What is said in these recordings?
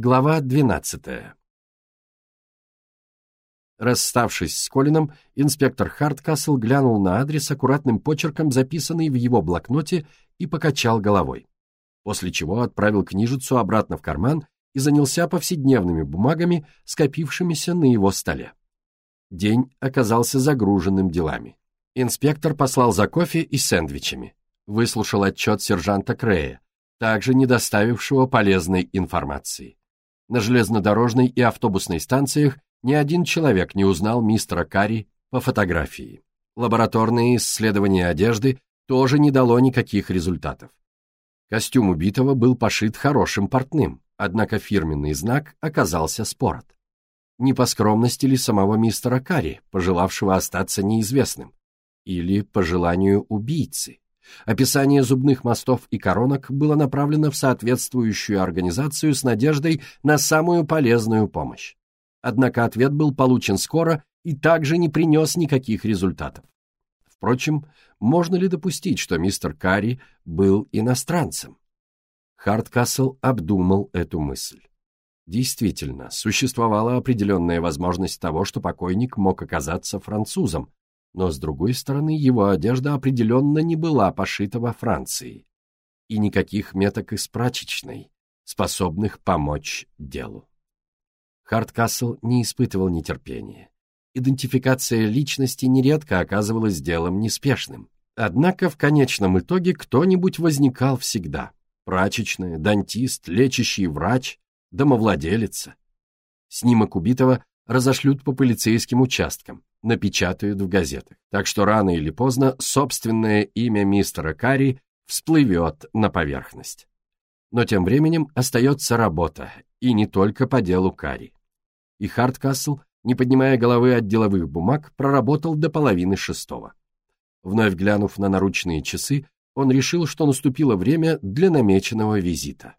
Глава 12. Расставшись с Колином, инспектор Харткасл глянул на адрес аккуратным почерком, записанный в его блокноте, и покачал головой. После чего отправил книжицу обратно в карман и занялся повседневными бумагами, скопившимися на его столе. День оказался загруженным делами. Инспектор послал за кофе и сэндвичами. Выслушал отчет сержанта Крея, также не доставившего полезной информации. На железнодорожной и автобусной станциях ни один человек не узнал мистера Карри по фотографии. Лабораторные исследования одежды тоже не дало никаких результатов. Костюм убитого был пошит хорошим портным, однако фирменный знак оказался спорот. Не по скромности ли самого мистера Карри, пожелавшего остаться неизвестным, или по желанию убийцы? Описание зубных мостов и коронок было направлено в соответствующую организацию с надеждой на самую полезную помощь. Однако ответ был получен скоро и также не принес никаких результатов. Впрочем, можно ли допустить, что мистер Карри был иностранцем? Хардкасл обдумал эту мысль. Действительно, существовала определенная возможность того, что покойник мог оказаться французом, но, с другой стороны, его одежда определенно не была пошита во Франции, и никаких меток из прачечной, способных помочь делу. Хардкасл не испытывал нетерпения. Идентификация личности нередко оказывалась делом неспешным. Однако в конечном итоге кто-нибудь возникал всегда. Прачечная, дантист, лечащий врач, домовладелица. Снимок убитого разошлют по полицейским участкам напечатают в газетах. Так что рано или поздно собственное имя мистера Карри всплывет на поверхность. Но тем временем остается работа, и не только по делу Карри. И Харткасл, не поднимая головы от деловых бумаг, проработал до половины шестого. Вновь глянув на наручные часы, он решил, что наступило время для намеченного визита.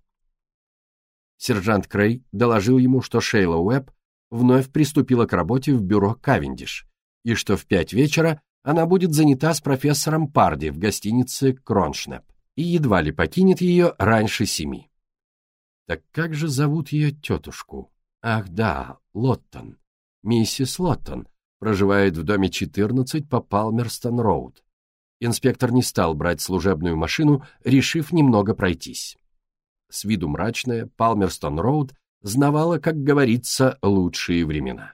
Сержант Крей доложил ему, что Шейла Уэбб вновь приступила к работе в бюро Кавендиш, и что в пять вечера она будет занята с профессором Парди в гостинице Кроншнеп и едва ли покинет ее раньше семи. Так как же зовут ее тетушку? Ах да, Лоттон. Миссис Лоттон проживает в доме 14 по Палмерстон-Роуд. Инспектор не стал брать служебную машину, решив немного пройтись. С виду мрачная, Палмерстон-Роуд знавала, как говорится, лучшие времена.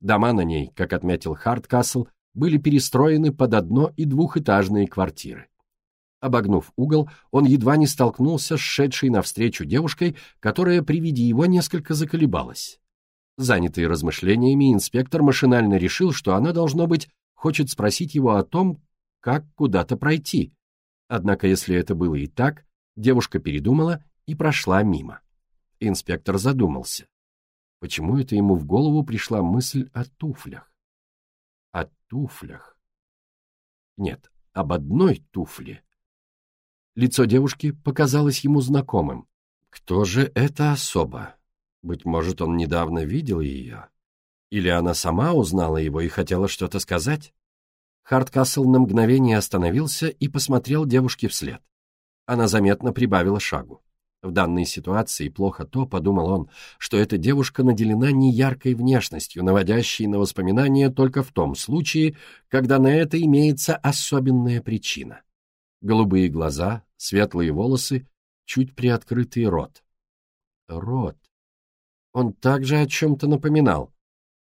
Дома на ней, как отметил Харткасл, были перестроены под одно- и двухэтажные квартиры. Обогнув угол, он едва не столкнулся с шедшей навстречу девушкой, которая при виде его несколько заколебалась. Занятый размышлениями, инспектор машинально решил, что она, должно быть, хочет спросить его о том, как куда-то пройти. Однако, если это было и так, девушка передумала и прошла мимо. Инспектор задумался. Почему это ему в голову пришла мысль о туфлях? О туфлях. Нет, об одной туфле. Лицо девушки показалось ему знакомым. Кто же эта особа? Быть может, он недавно видел ее? Или она сама узнала его и хотела что-то сказать? Хардкасл на мгновение остановился и посмотрел девушке вслед. Она заметно прибавила шагу. В данной ситуации плохо то, подумал он, что эта девушка наделена неяркой внешностью, наводящей на воспоминания только в том случае, когда на это имеется особенная причина. Голубые глаза, светлые волосы, чуть приоткрытый рот. Рот. Он также о чем-то напоминал.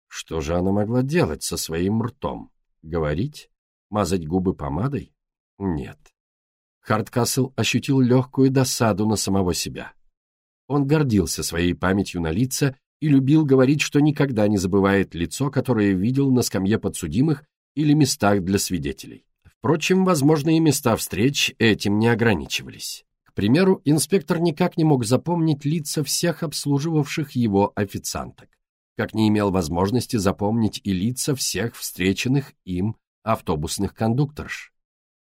Что же она могла делать со своим ртом? Говорить? Мазать губы помадой? Нет. Хардкасл ощутил легкую досаду на самого себя. Он гордился своей памятью на лица и любил говорить, что никогда не забывает лицо, которое видел на скамье подсудимых или местах для свидетелей. Впрочем, возможные места встреч этим не ограничивались. К примеру, инспектор никак не мог запомнить лица всех обслуживавших его официанток, как не имел возможности запомнить и лица всех встреченных им автобусных кондукторш.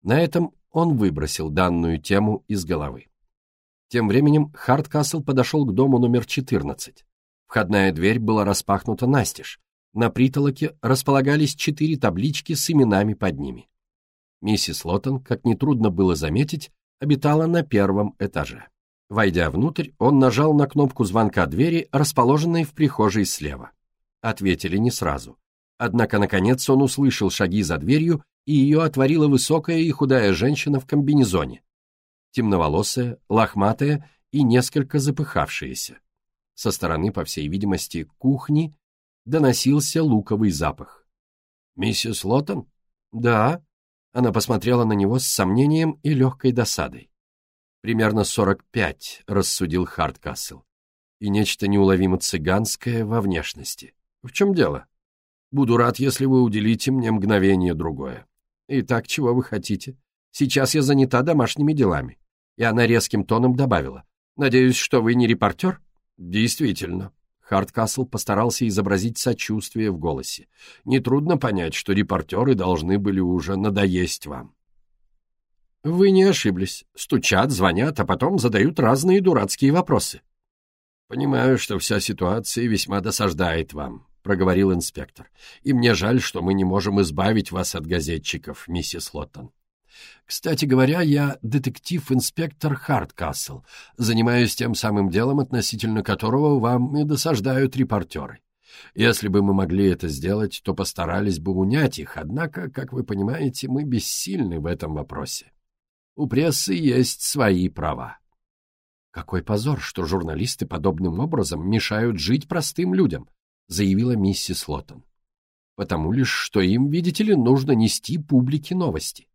На этом он выбросил данную тему из головы. Тем временем Хардкасл подошел к дому номер 14. Входная дверь была распахнута настежь. На притолоке располагались четыре таблички с именами под ними. Миссис Лоттон, как нетрудно было заметить, обитала на первом этаже. Войдя внутрь, он нажал на кнопку звонка двери, расположенной в прихожей слева. Ответили не сразу. Однако, наконец, он услышал шаги за дверью, и ее отворила высокая и худая женщина в комбинезоне. Темноволосая, лохматая и несколько запыхавшаяся. Со стороны, по всей видимости, кухни доносился луковый запах. «Миссис Лоттон?» «Да». Она посмотрела на него с сомнением и легкой досадой. «Примерно сорок пять», — рассудил Харткасл. «И нечто неуловимо цыганское во внешности. В чем дело? Буду рад, если вы уделите мне мгновение другое. Итак, чего вы хотите? Сейчас я занята домашними делами». И она резким тоном добавила. «Надеюсь, что вы не репортер?» «Действительно». Хардкасл постарался изобразить сочувствие в голосе. «Нетрудно понять, что репортеры должны были уже надоесть вам». «Вы не ошиблись. Стучат, звонят, а потом задают разные дурацкие вопросы». «Понимаю, что вся ситуация весьма досаждает вам», — проговорил инспектор. «И мне жаль, что мы не можем избавить вас от газетчиков, миссис Лоттон. Кстати говоря, я детектив-инспектор Харткасл, занимаюсь тем самым делом, относительно которого вам и досаждают репортеры. Если бы мы могли это сделать, то постарались бы унять их, однако, как вы понимаете, мы бессильны в этом вопросе. У прессы есть свои права. Какой позор, что журналисты подобным образом мешают жить простым людям, заявила миссис Лоттон. Потому лишь, что им, видите ли, нужно нести публике новости.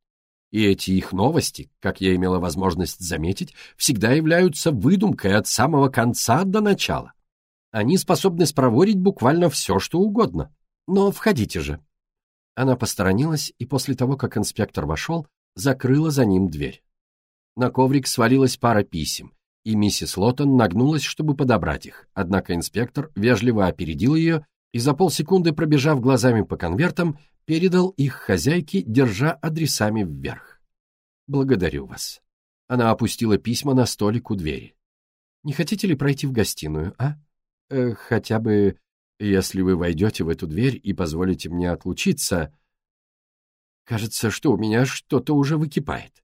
И эти их новости, как я имела возможность заметить, всегда являются выдумкой от самого конца до начала. Они способны спроворить буквально все, что угодно. Но входите же. Она посторонилась и после того, как инспектор вошел, закрыла за ним дверь. На коврик свалилась пара писем, и миссис Лоттон нагнулась, чтобы подобрать их, однако инспектор вежливо опередил ее и за полсекунды, пробежав глазами по конвертам, передал их хозяйке, держа адресами вверх. «Благодарю вас». Она опустила письма на столик у двери. «Не хотите ли пройти в гостиную, а? Э, хотя бы, если вы войдете в эту дверь и позволите мне отлучиться...» «Кажется, что у меня что-то уже выкипает».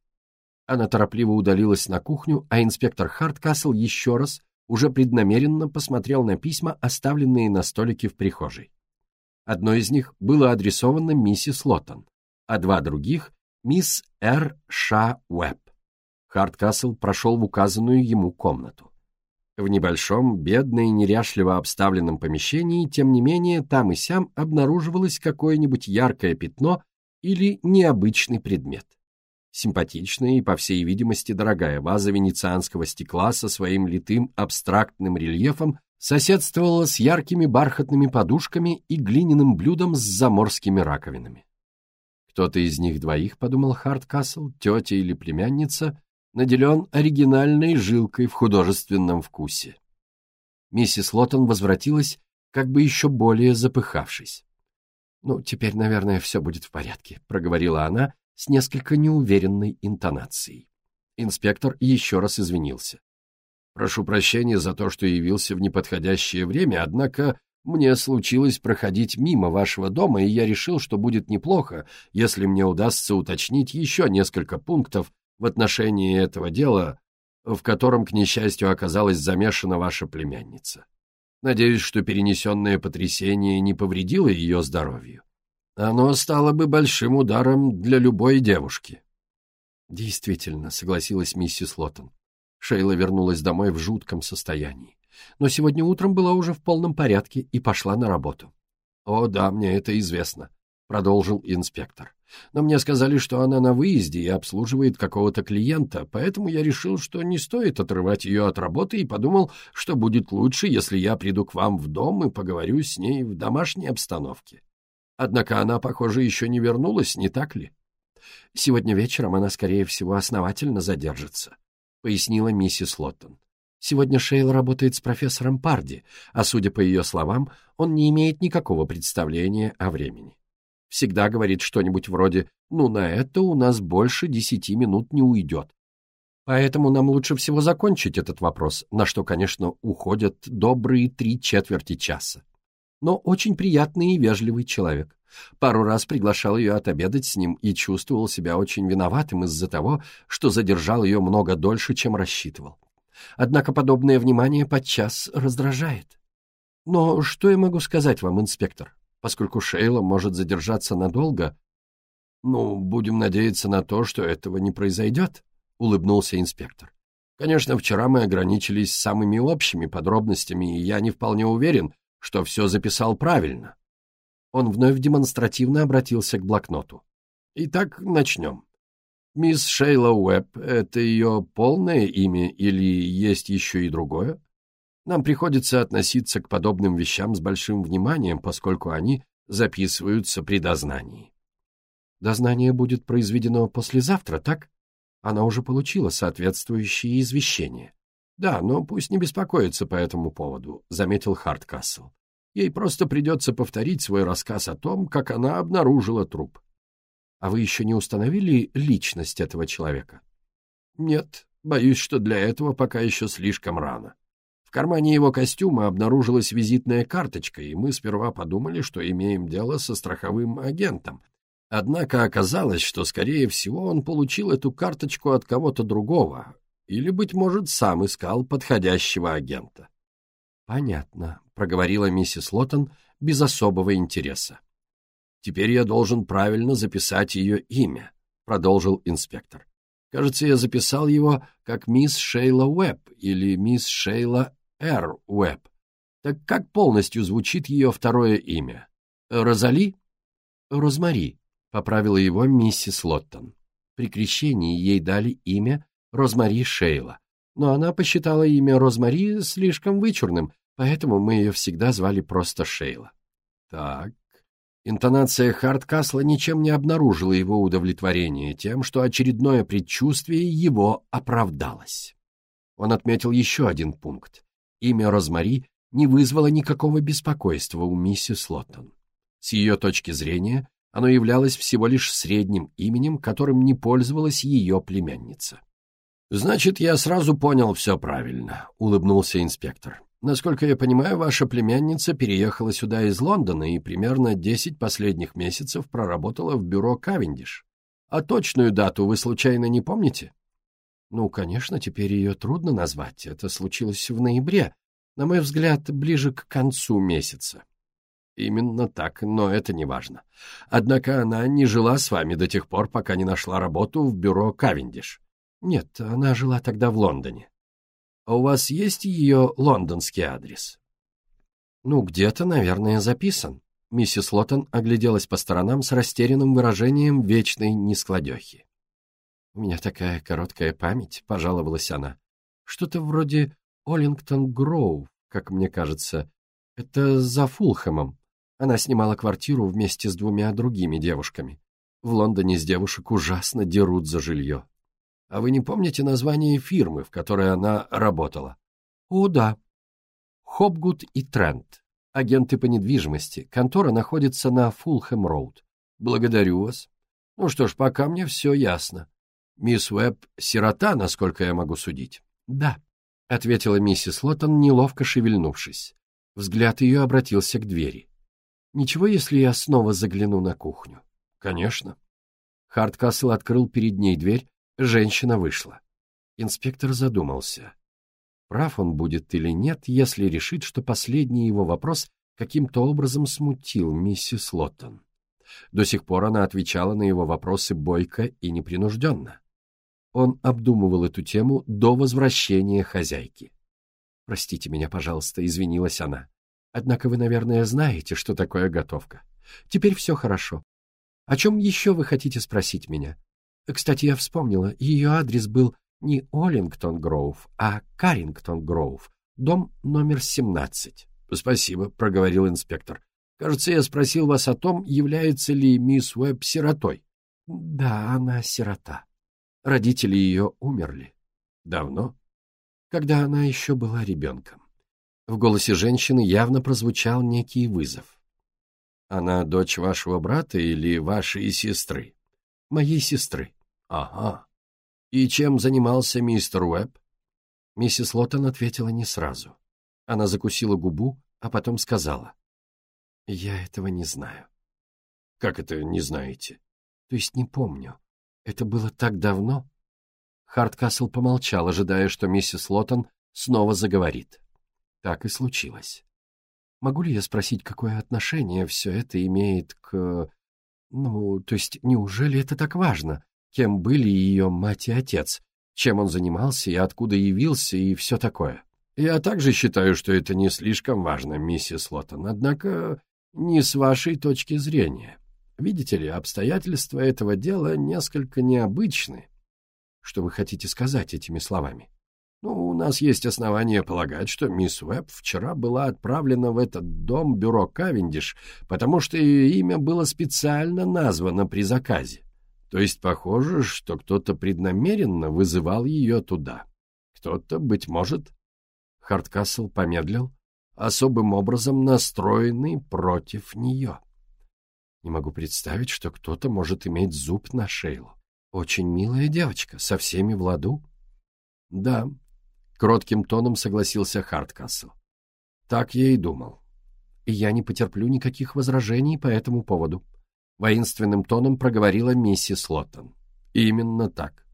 Она торопливо удалилась на кухню, а инспектор Харткасл еще раз, уже преднамеренно посмотрел на письма, оставленные на столике в прихожей. Одно из них было адресовано миссис Лоттон, а два других — мисс Р. Ша Уэбб. Харткасл прошел в указанную ему комнату. В небольшом, бедно и неряшливо обставленном помещении, тем не менее, там и сям обнаруживалось какое-нибудь яркое пятно или необычный предмет. Симпатичная и, по всей видимости, дорогая ваза венецианского стекла со своим литым абстрактным рельефом соседствовала с яркими бархатными подушками и глиняным блюдом с заморскими раковинами. Кто-то из них двоих, подумал Харткасл, тетя или племянница, наделен оригинальной жилкой в художественном вкусе. Миссис Лоттон возвратилась, как бы еще более запыхавшись. «Ну, теперь, наверное, все будет в порядке», — проговорила она с несколько неуверенной интонацией. Инспектор еще раз извинился. Прошу прощения за то, что явился в неподходящее время, однако мне случилось проходить мимо вашего дома, и я решил, что будет неплохо, если мне удастся уточнить еще несколько пунктов в отношении этого дела, в котором, к несчастью, оказалась замешана ваша племянница. Надеюсь, что перенесенное потрясение не повредило ее здоровью. Оно стало бы большим ударом для любой девушки. Действительно, согласилась миссис Лоттон. Шейла вернулась домой в жутком состоянии. Но сегодня утром была уже в полном порядке и пошла на работу. «О, да, мне это известно», — продолжил инспектор. «Но мне сказали, что она на выезде и обслуживает какого-то клиента, поэтому я решил, что не стоит отрывать ее от работы и подумал, что будет лучше, если я приду к вам в дом и поговорю с ней в домашней обстановке. Однако она, похоже, еще не вернулась, не так ли? Сегодня вечером она, скорее всего, основательно задержится. — пояснила миссис Лоттон. «Сегодня Шейл работает с профессором Парди, а, судя по ее словам, он не имеет никакого представления о времени. Всегда говорит что-нибудь вроде «ну, на это у нас больше десяти минут не уйдет». Поэтому нам лучше всего закончить этот вопрос, на что, конечно, уходят добрые три четверти часа. Но очень приятный и вежливый человек. Пару раз приглашал ее отобедать с ним и чувствовал себя очень виноватым из-за того, что задержал ее много дольше, чем рассчитывал. Однако подобное внимание подчас раздражает. Но что я могу сказать вам, инспектор? Поскольку Шейла может задержаться надолго, ну, будем надеяться на то, что этого не произойдет, улыбнулся инспектор. Конечно, вчера мы ограничились самыми общими подробностями, и я не вполне уверен, что все записал правильно. Он вновь демонстративно обратился к блокноту. Итак, начнем. Мисс Шейла Уэбб — это ее полное имя или есть еще и другое? Нам приходится относиться к подобным вещам с большим вниманием, поскольку они записываются при дознании. Дознание будет произведено послезавтра, так? Она уже получила соответствующие извещения. Да, но пусть не беспокоится по этому поводу, заметил Харткасл. Ей просто придется повторить свой рассказ о том, как она обнаружила труп. А вы еще не установили личность этого человека? Нет, боюсь, что для этого пока еще слишком рано. В кармане его костюма обнаружилась визитная карточка, и мы сперва подумали, что имеем дело со страховым агентом, Однако оказалось, что, скорее всего, он получил эту карточку от кого-то другого, или, быть может, сам искал подходящего агента. «Понятно», — проговорила миссис Лоттон без особого интереса. «Теперь я должен правильно записать ее имя», — продолжил инспектор. «Кажется, я записал его как мисс Шейла Уэбб или мисс Шейла Р. Уэбб. Так как полностью звучит ее второе имя? Розали? Розмари, — поправила его миссис Лоттон. При крещении ей дали имя Розмари Шейла, но она посчитала имя Розмари слишком вычурным, поэтому мы ее всегда звали просто Шейла. Так. Интонация Хардкасла ничем не обнаружила его удовлетворение тем, что очередное предчувствие его оправдалось. Он отметил еще один пункт. Имя Розмари не вызвало никакого беспокойства у миссис Лоттон. С ее точки зрения, оно являлось всего лишь средним именем, которым не пользовалась ее племянница. «Значит, я сразу понял все правильно», — улыбнулся инспектор. «Насколько я понимаю, ваша племянница переехала сюда из Лондона и примерно десять последних месяцев проработала в бюро Кавендиш. А точную дату вы случайно не помните?» «Ну, конечно, теперь ее трудно назвать. Это случилось в ноябре, на мой взгляд, ближе к концу месяца. Именно так, но это не важно. Однако она не жила с вами до тех пор, пока не нашла работу в бюро Кавендиш. Нет, она жила тогда в Лондоне. А у вас есть ее лондонский адрес? Ну, где-то, наверное, записан. Миссис Лоттон огляделась по сторонам с растерянным выражением вечной нескладехи. «У меня такая короткая память», — пожаловалась она. «Что-то вроде Оллингтон Гроув, как мне кажется. Это за Фулхэмом. Она снимала квартиру вместе с двумя другими девушками. В Лондоне с девушек ужасно дерут за жилье. А вы не помните название фирмы, в которой она работала? О, да. Хопгуд и Трент. Агенты по недвижимости. Контора находится на Фулхэм-роуд. Благодарю вас. Ну что ж, пока мне все ясно. Мисс Уэбб — сирота, насколько я могу судить. Да, — ответила миссис Лоттон, неловко шевельнувшись. Взгляд ее обратился к двери. Ничего, если я снова загляну на кухню? Конечно. Хардкасл открыл перед ней дверь, женщина вышла. Инспектор задумался. Прав он будет или нет, если решит, что последний его вопрос каким-то образом смутил миссис Лоттон. До сих пор она отвечала на его вопросы бойко и непринужденно. Он обдумывал эту тему до возвращения хозяйки. «Простите меня, пожалуйста», — извинилась она. Однако вы, наверное, знаете, что такое готовка. Теперь все хорошо. О чем еще вы хотите спросить меня? Кстати, я вспомнила, ее адрес был не Оллингтон Гроув, а Карингтон Гроув, дом номер 17. — Спасибо, — проговорил инспектор. — Кажется, я спросил вас о том, является ли мисс Уэбб сиротой. — Да, она сирота. Родители ее умерли. — Давно? — Когда она еще была ребенком. В голосе женщины явно прозвучал некий вызов. «Она дочь вашего брата или вашей сестры?» «Моей сестры». «Ага. И чем занимался мистер Уэбб?» Миссис Лоттон ответила не сразу. Она закусила губу, а потом сказала. «Я этого не знаю». «Как это не знаете?» «То есть не помню. Это было так давно?» Хардкасл помолчал, ожидая, что миссис Лоттон снова заговорит. Так и случилось. Могу ли я спросить, какое отношение все это имеет к... Ну, то есть, неужели это так важно? Кем были ее мать и отец? Чем он занимался и откуда явился и все такое? Я также считаю, что это не слишком важно, миссис Лоттон, однако не с вашей точки зрения. Видите ли, обстоятельства этого дела несколько необычны. Что вы хотите сказать этими словами? Ну, у нас есть основания полагать, что мисс Уэбб вчера была отправлена в этот дом бюро Кавендиш, потому что ее имя было специально названо при заказе. То есть похоже, что кто-то преднамеренно вызывал ее туда. Кто-то, быть может... Хардкасл помедлил, особым образом настроенный против нее. Не могу представить, что кто-то может иметь зуб на Шейлу. Очень милая девочка, со всеми в ладу. Да, кротким тоном согласился Хардкасл. Так я и думал. И я не потерплю никаких возражений по этому поводу. Воинственным тоном проговорила миссис Лоттон. Именно так.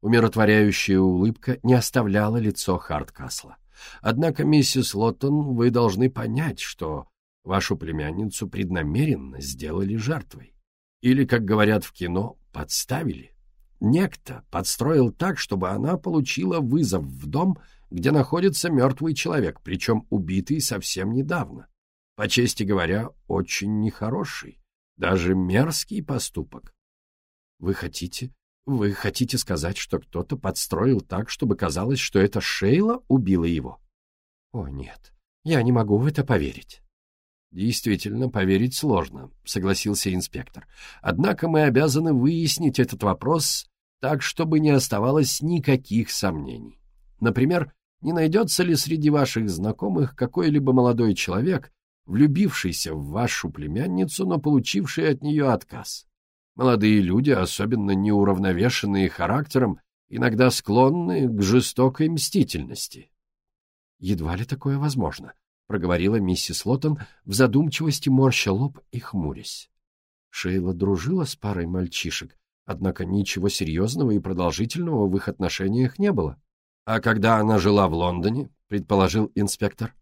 Умиротворяющая улыбка не оставляла лицо Хардкасла. Однако, миссис Лоттон, вы должны понять, что вашу племянницу преднамеренно сделали жертвой. Или, как говорят в кино, подставили. Некто подстроил так, чтобы она получила вызов в дом, где находится мертвый человек, причем убитый совсем недавно. По чести говоря, очень нехороший, даже мерзкий поступок. Вы хотите, вы хотите сказать, что кто-то подстроил так, чтобы казалось, что это Шейла убила его? О, нет, я не могу в это поверить. Действительно, поверить сложно, согласился инспектор. Однако мы обязаны выяснить этот вопрос так, чтобы не оставалось никаких сомнений. Например, не найдется ли среди ваших знакомых какой-либо молодой человек, влюбившийся в вашу племянницу, но получивший от нее отказ? Молодые люди, особенно неуравновешенные характером, иногда склонны к жестокой мстительности. Едва ли такое возможно, проговорила миссис Лоттон в задумчивости морща лоб и хмурясь. Шейла дружила с парой мальчишек, однако ничего серьезного и продолжительного в их отношениях не было. А когда она жила в Лондоне, предположил инспектор,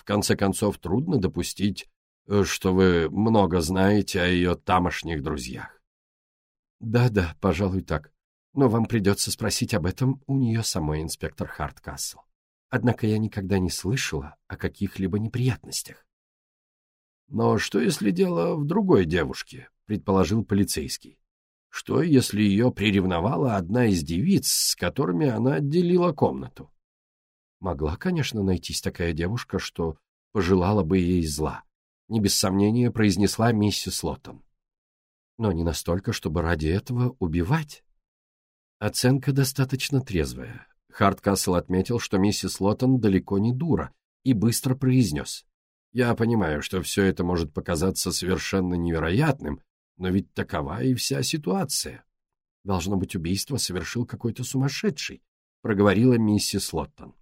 в конце концов трудно допустить, э, что вы много знаете о ее тамошних друзьях. Да-да, пожалуй, так. Но вам придется спросить об этом у нее самой, инспектор Харткасл. Однако я никогда не слышала о каких-либо неприятностях. «Но что, если дело в другой девушке?» — предположил полицейский. «Что, если ее приревновала одна из девиц, с которыми она отделила комнату?» Могла, конечно, найтись такая девушка, что пожелала бы ей зла. Не без сомнения произнесла миссис Лоттон. Но не настолько, чтобы ради этого убивать. Оценка достаточно трезвая. Хардкасл отметил, что миссис Лоттон далеко не дура, и быстро произнес. «Я понимаю, что все это может показаться совершенно невероятным, но ведь такова и вся ситуация. Должно быть, убийство совершил какой-то сумасшедший», — проговорила миссис Лоттон.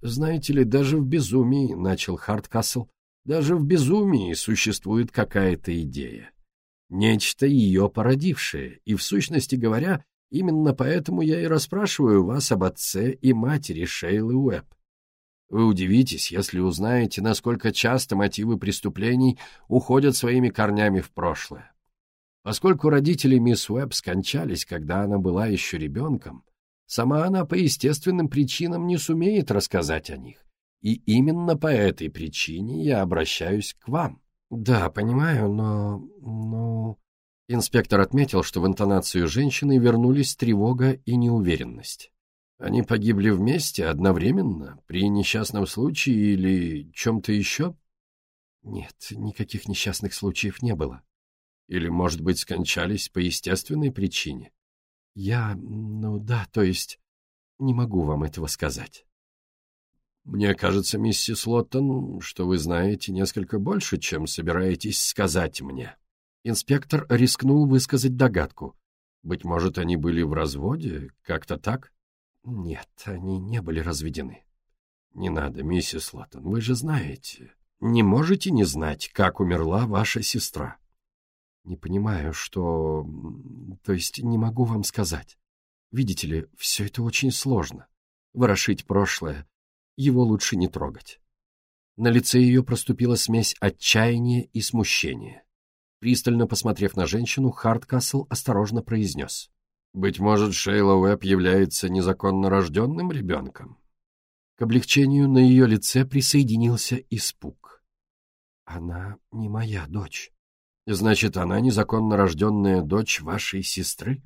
«Знаете ли, даже в безумии», — начал Хардкасл, — «даже в безумии существует какая-то идея. Нечто ее породившее, и, в сущности говоря, Именно поэтому я и расспрашиваю вас об отце и матери Шейлы Уэбб. Вы удивитесь, если узнаете, насколько часто мотивы преступлений уходят своими корнями в прошлое. Поскольку родители мисс Уэбб скончались, когда она была еще ребенком, сама она по естественным причинам не сумеет рассказать о них. И именно по этой причине я обращаюсь к вам. Да, понимаю, но... но... Инспектор отметил, что в интонацию женщины вернулись тревога и неуверенность. Они погибли вместе, одновременно, при несчастном случае или чем-то еще? Нет, никаких несчастных случаев не было. Или, может быть, скончались по естественной причине? Я, ну да, то есть, не могу вам этого сказать. Мне кажется, миссис Лоттон, что вы знаете несколько больше, чем собираетесь сказать мне. Инспектор рискнул высказать догадку. Быть может, они были в разводе? Как-то так? Нет, они не были разведены. Не надо, миссис Латтон, вы же знаете. Не можете не знать, как умерла ваша сестра. Не понимаю, что... То есть не могу вам сказать. Видите ли, все это очень сложно. Ворошить прошлое. Его лучше не трогать. На лице ее проступила смесь отчаяния и смущения. Пристально посмотрев на женщину, Хардкасл осторожно произнес. «Быть может, Шейла Уэбб является незаконно рожденным ребенком?» К облегчению на ее лице присоединился испуг. «Она не моя дочь». «Значит, она незаконно рожденная дочь вашей сестры?»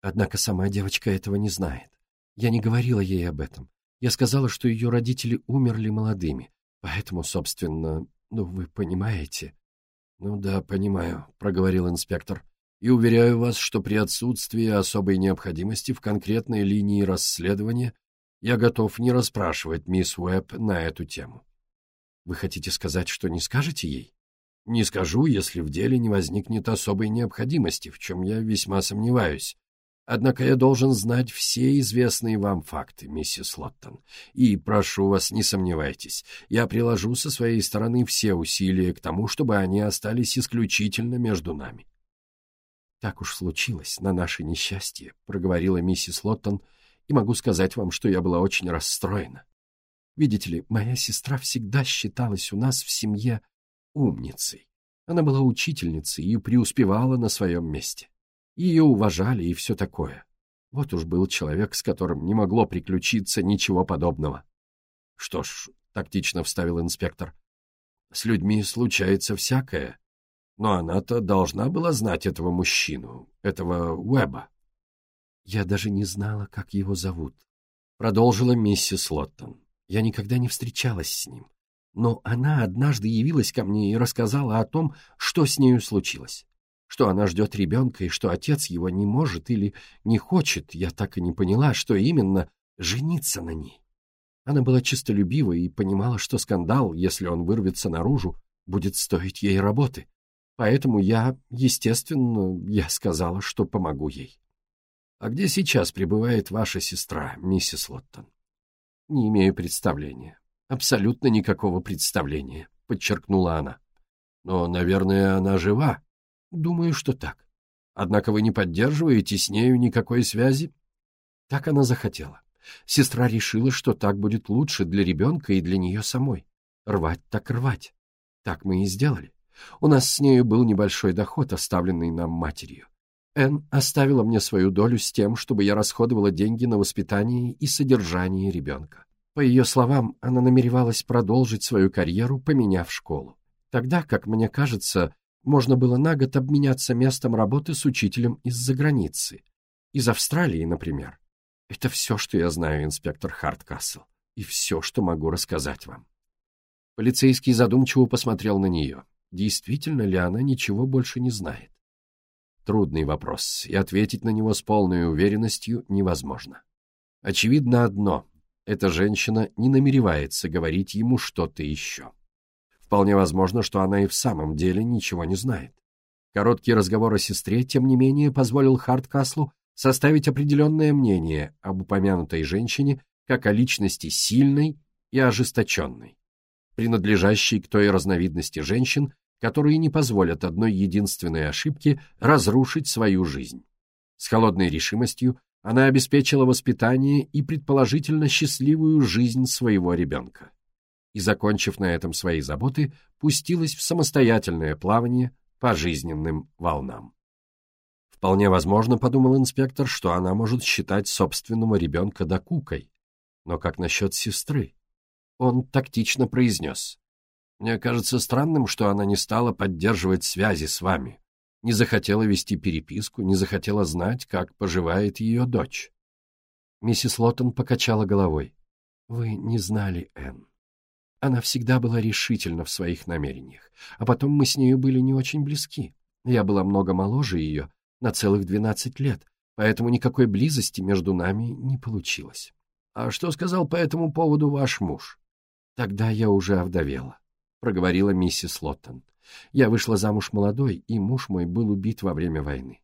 Однако сама девочка этого не знает. Я не говорила ей об этом. Я сказала, что ее родители умерли молодыми. Поэтому, собственно, ну, вы понимаете. «Ну да, понимаю», — проговорил инспектор. «И уверяю вас, что при отсутствии особой необходимости в конкретной линии расследования я готов не расспрашивать мисс Уэбб на эту тему». «Вы хотите сказать, что не скажете ей?» «Не скажу, если в деле не возникнет особой необходимости, в чем я весьма сомневаюсь. Однако я должен знать все известные вам факты, миссис Лоттон. И, прошу вас, не сомневайтесь, я приложу со своей стороны все усилия к тому, чтобы они остались исключительно между нами. «Так уж случилось, на наше несчастье», — проговорила миссис Лоттон, «и могу сказать вам, что я была очень расстроена. Видите ли, моя сестра всегда считалась у нас в семье умницей. Она была учительницей и преуспевала на своем месте. Ее уважали и все такое. Вот уж был человек, с которым не могло приключиться ничего подобного. — Что ж, — тактично вставил инспектор, — с людьми случается всякое. Но она-то должна была знать этого мужчину, этого Уэба. Я даже не знала, как его зовут. Продолжила миссис Лоттон. Я никогда не встречалась с ним. Но она однажды явилась ко мне и рассказала о том, что с нею случилось что она ждет ребенка и что отец его не может или не хочет, я так и не поняла, что именно, жениться на ней. Она была чистолюбива и понимала, что скандал, если он вырвется наружу, будет стоить ей работы. Поэтому я, естественно, я сказала, что помогу ей. «А где сейчас пребывает ваша сестра, миссис Лоттон?» «Не имею представления. Абсолютно никакого представления», — подчеркнула она. «Но, наверное, она жива», Думаю, что так. Однако вы не поддерживаете с нею никакой связи? Так она захотела. Сестра решила, что так будет лучше для ребенка и для нее самой. Рвать так рвать. Так мы и сделали. У нас с нею был небольшой доход, оставленный нам матерью. Энн оставила мне свою долю с тем, чтобы я расходовала деньги на воспитание и содержание ребенка. По ее словам, она намеревалась продолжить свою карьеру, поменяв школу. Тогда, как мне кажется, можно было на год обменяться местом работы с учителем из-за границы. Из Австралии, например. Это все, что я знаю, инспектор Харткасл, и все, что могу рассказать вам. Полицейский задумчиво посмотрел на нее. Действительно ли она ничего больше не знает? Трудный вопрос, и ответить на него с полной уверенностью невозможно. Очевидно одно — эта женщина не намеревается говорить ему что-то еще. Вполне возможно, что она и в самом деле ничего не знает. Короткий разговор о сестре, тем не менее, позволил Харткаслу составить определенное мнение об упомянутой женщине как о личности сильной и ожесточенной, принадлежащей к той разновидности женщин, которые не позволят одной единственной ошибке разрушить свою жизнь. С холодной решимостью она обеспечила воспитание и предположительно счастливую жизнь своего ребенка и, закончив на этом свои заботы, пустилась в самостоятельное плавание по жизненным волнам. Вполне возможно, подумал инспектор, что она может считать собственного ребенка докукой. Но как насчет сестры? Он тактично произнес. Мне кажется странным, что она не стала поддерживать связи с вами, не захотела вести переписку, не захотела знать, как поживает ее дочь. Миссис Лоттон покачала головой. «Вы не знали, Энн. Она всегда была решительна в своих намерениях, а потом мы с нею были не очень близки. Я была много моложе ее, на целых двенадцать лет, поэтому никакой близости между нами не получилось. А что сказал по этому поводу ваш муж? Тогда я уже овдовела, проговорила миссис Лоттон. Я вышла замуж молодой, и муж мой был убит во время войны.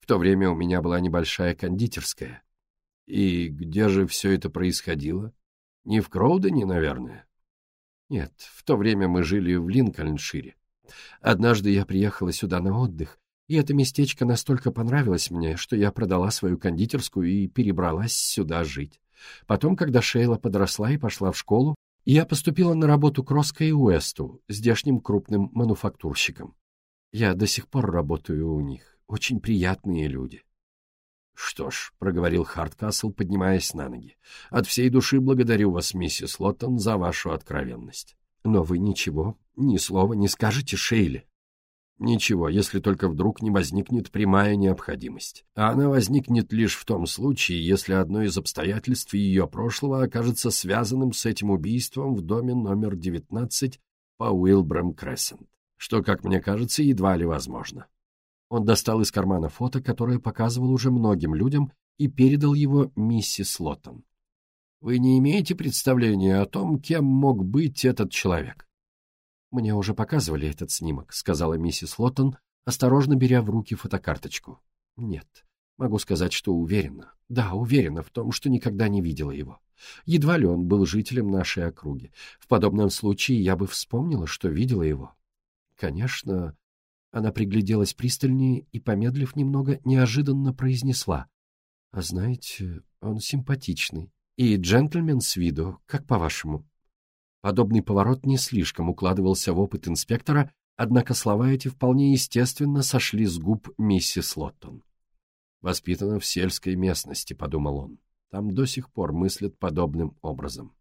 В то время у меня была небольшая кондитерская. И где же все это происходило? Не в Кроудене, наверное? Нет, в то время мы жили в Линкольншире. Однажды я приехала сюда на отдых, И это местечко настолько понравилось мне, что я продала свою кондитерскую и перебралась сюда жить. Потом, когда Шейла подросла и пошла в школу, я поступила на работу к Роско и Уэсту, здешним крупным мануфактурщиком. Я до сих пор работаю у них. Очень приятные люди. — Что ж, — проговорил Харткасл, поднимаясь на ноги, — от всей души благодарю вас, миссис Лоттон, за вашу откровенность. Но вы ничего, ни слова не скажете Шейле. Ничего, если только вдруг не возникнет прямая необходимость. А она возникнет лишь в том случае, если одно из обстоятельств ее прошлого окажется связанным с этим убийством в доме номер 19 по Уилбрам Крессент, что, как мне кажется, едва ли возможно. Он достал из кармана фото, которое показывал уже многим людям, и передал его миссис Лоттон. «Вы не имеете представления о том, кем мог быть этот человек?» «Мне уже показывали этот снимок», — сказала миссис Лоттон, осторожно беря в руки фотокарточку. «Нет, могу сказать, что уверена. Да, уверена в том, что никогда не видела его. Едва ли он был жителем нашей округи. В подобном случае я бы вспомнила, что видела его. Конечно...» Она пригляделась пристальнее и, помедлив немного, неожиданно произнесла. «А знаете, он симпатичный. И джентльмен с виду, как по-вашему?» Подобный поворот не слишком укладывался в опыт инспектора, однако слова эти вполне естественно сошли с губ миссис Лоттон. «Воспитана в сельской местности», — подумал он. «Там до сих пор мыслят подобным образом».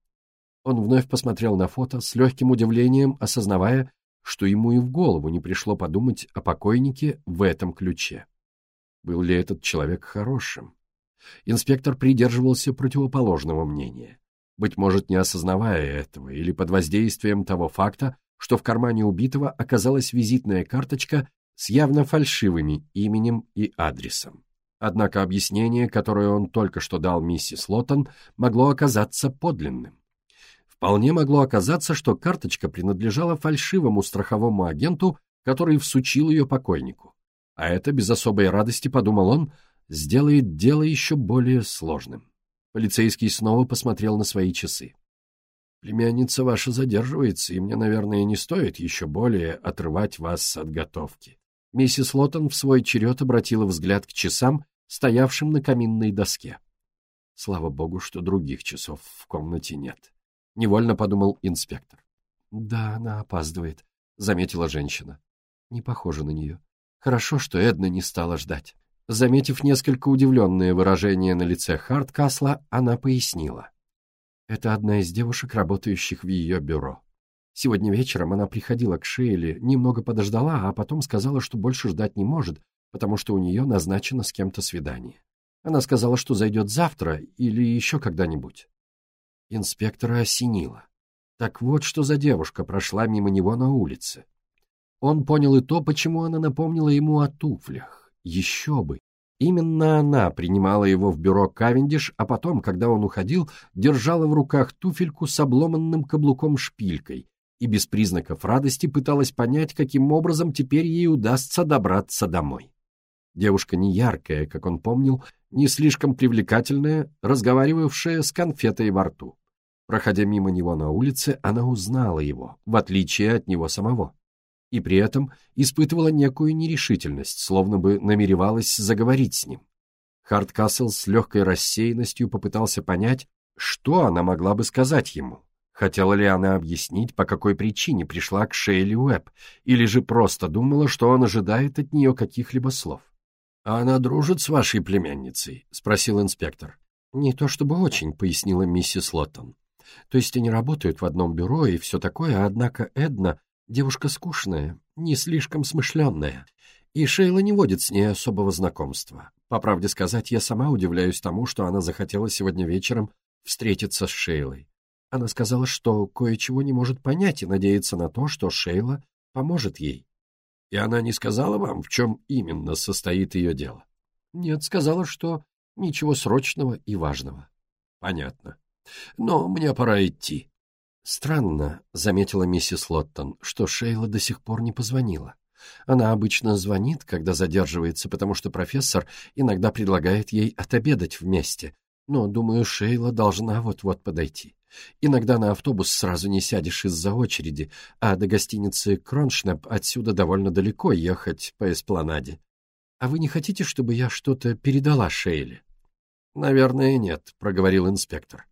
Он вновь посмотрел на фото с легким удивлением, осознавая, что ему и в голову не пришло подумать о покойнике в этом ключе. Был ли этот человек хорошим? Инспектор придерживался противоположного мнения быть может, не осознавая этого или под воздействием того факта, что в кармане убитого оказалась визитная карточка с явно фальшивыми именем и адресом. Однако объяснение, которое он только что дал миссис Лоттон, могло оказаться подлинным. Вполне могло оказаться, что карточка принадлежала фальшивому страховому агенту, который всучил ее покойнику. А это, без особой радости, подумал он, сделает дело еще более сложным. Полицейский снова посмотрел на свои часы. «Племянница ваша задерживается, и мне, наверное, не стоит еще более отрывать вас от готовки». Миссис Лоттон в свой черед обратила взгляд к часам, стоявшим на каминной доске. Слава богу, что других часов в комнате нет. Невольно подумал инспектор. «Да, она опаздывает», — заметила женщина. Не похоже на нее. Хорошо, что Эдна не стала ждать. Заметив несколько удивленное выражение на лице Харткасла, она пояснила. Это одна из девушек, работающих в ее бюро. Сегодня вечером она приходила к Шейле, немного подождала, а потом сказала, что больше ждать не может, потому что у нее назначено с кем-то свидание. Она сказала, что зайдет завтра или еще когда-нибудь. Инспектора осенило. Так вот, что за девушка прошла мимо него на улице. Он понял и то, почему она напомнила ему о туфлях. Еще бы! Именно она принимала его в бюро Кавендиш, а потом, когда он уходил, держала в руках туфельку с обломанным каблуком-шпилькой и без признаков радости пыталась понять, каким образом теперь ей удастся добраться домой. Девушка не яркая, как он помнил, не слишком привлекательная, разговаривавшая с конфетой во рту. Проходя мимо него на улице, она узнала его, в отличие от него самого и при этом испытывала некую нерешительность, словно бы намеревалась заговорить с ним. Хардкасл с легкой рассеянностью попытался понять, что она могла бы сказать ему. Хотела ли она объяснить, по какой причине пришла к Шейли Уэбб, или же просто думала, что он ожидает от нее каких-либо слов. «А она дружит с вашей племянницей?» — спросил инспектор. «Не то чтобы очень», — пояснила миссис Лоттон. «То есть они работают в одном бюро и все такое, однако Эдна Девушка скучная, не слишком смышленная, и Шейла не водит с ней особого знакомства. По правде сказать, я сама удивляюсь тому, что она захотела сегодня вечером встретиться с Шейлой. Она сказала, что кое-чего не может понять и надеется на то, что Шейла поможет ей. И она не сказала вам, в чем именно состоит ее дело? Нет, сказала, что ничего срочного и важного. Понятно. Но мне пора идти. «Странно», — заметила миссис Лоттон, — «что Шейла до сих пор не позвонила. Она обычно звонит, когда задерживается, потому что профессор иногда предлагает ей отобедать вместе. Но, думаю, Шейла должна вот-вот подойти. Иногда на автобус сразу не сядешь из-за очереди, а до гостиницы Кроншнеп отсюда довольно далеко ехать по эспланаде. «А вы не хотите, чтобы я что-то передала Шейле?» «Наверное, нет», — проговорил инспектор.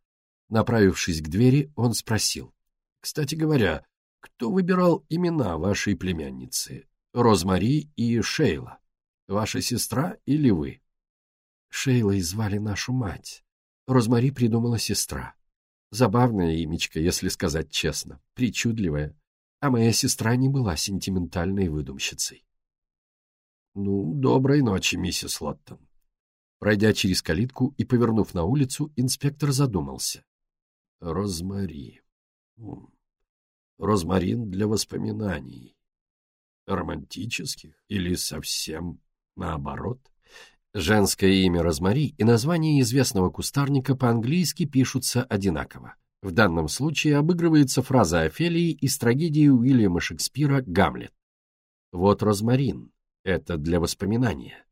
Направившись к двери, он спросил. «Кстати говоря, кто выбирал имена вашей племянницы? Розмари и Шейла? Ваша сестра или вы?» Шейлой звали нашу мать. Розмари придумала сестра. Забавное имечко, если сказать честно, причудливое. А моя сестра не была сентиментальной выдумщицей. «Ну, доброй ночи, миссис Лоттон». Пройдя через калитку и повернув на улицу, инспектор задумался. Розмари. Розмарин для воспоминаний. Романтических или совсем наоборот? Женское имя Розмари и название известного кустарника по-английски пишутся одинаково. В данном случае обыгрывается фраза Офелии из трагедии Уильяма Шекспира «Гамлет». Вот розмарин. Это для воспоминания.